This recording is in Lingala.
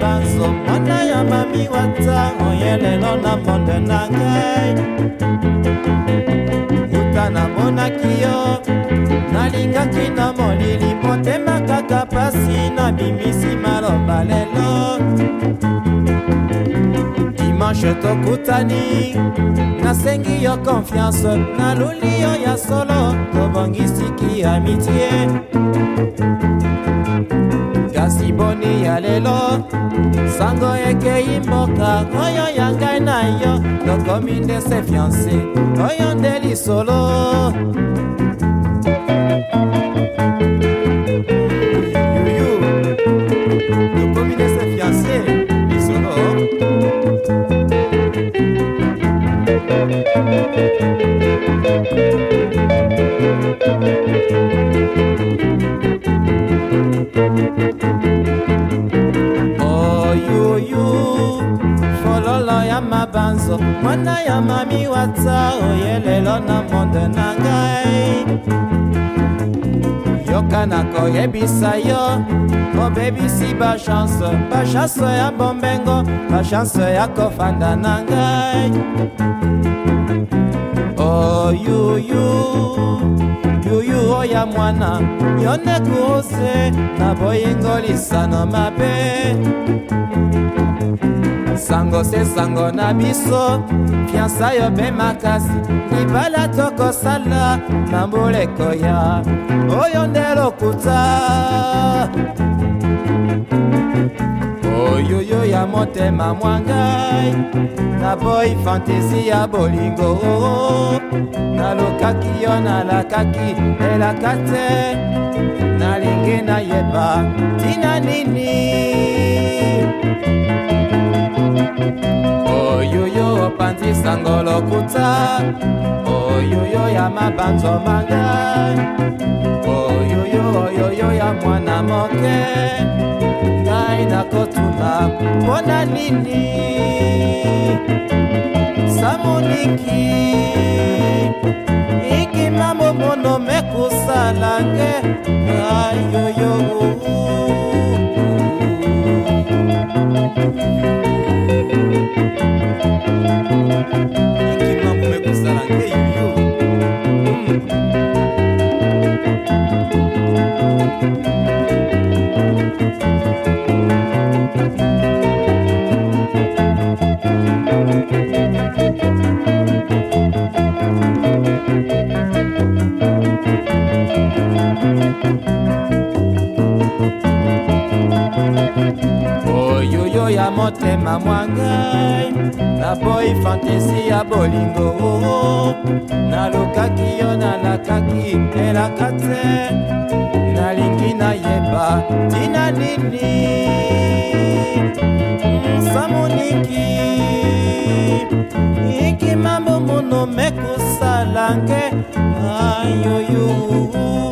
banso mwana ya mami watango ye lelo na ponde na ngai uta namonaki yo nalingaki na molili motema kaka pasi nabimisi maloba lelo dimanshe tokutani nasengi yo konfiance naluli yo ya solo tobongisiki amitie lelo sango ekei mboka oyo ya ngai na yo tokomi nde se fiance oyo nde lisolo bolingo mwana ya mami wata oyelelo na monde na ngai yoka na koyebisa yo kobebisi bachanse bachanse ya bombengo bachanse ya kofanda na ngai oyuyu oh, yuyu oya oh, mwana yo ndeku ose na boyingo lisano mabe sango se sango na biso fiansa yo mpe makasi libala tokosala mambula ekoya oyo nde lokuta oyoyo ya motema mwangai naboyi fantesi ya bolingo nalokaki yo nalakaki elaka te nalingi nayeba ntina nini lokuta oyoyo ya mabanzo manga oyoyo oyoyo ya mwana moke ngai nakotuna mpona nini samoniki ikima momono mekusalange ayoyo thank you oyoyo ya motema mwangai naboyi fantesi ya bolingo nalukaki yo nalakaki elaka te nalingi nayeba tina nini nsamoniki mm, ikima mbongunu mekusalange ayoyo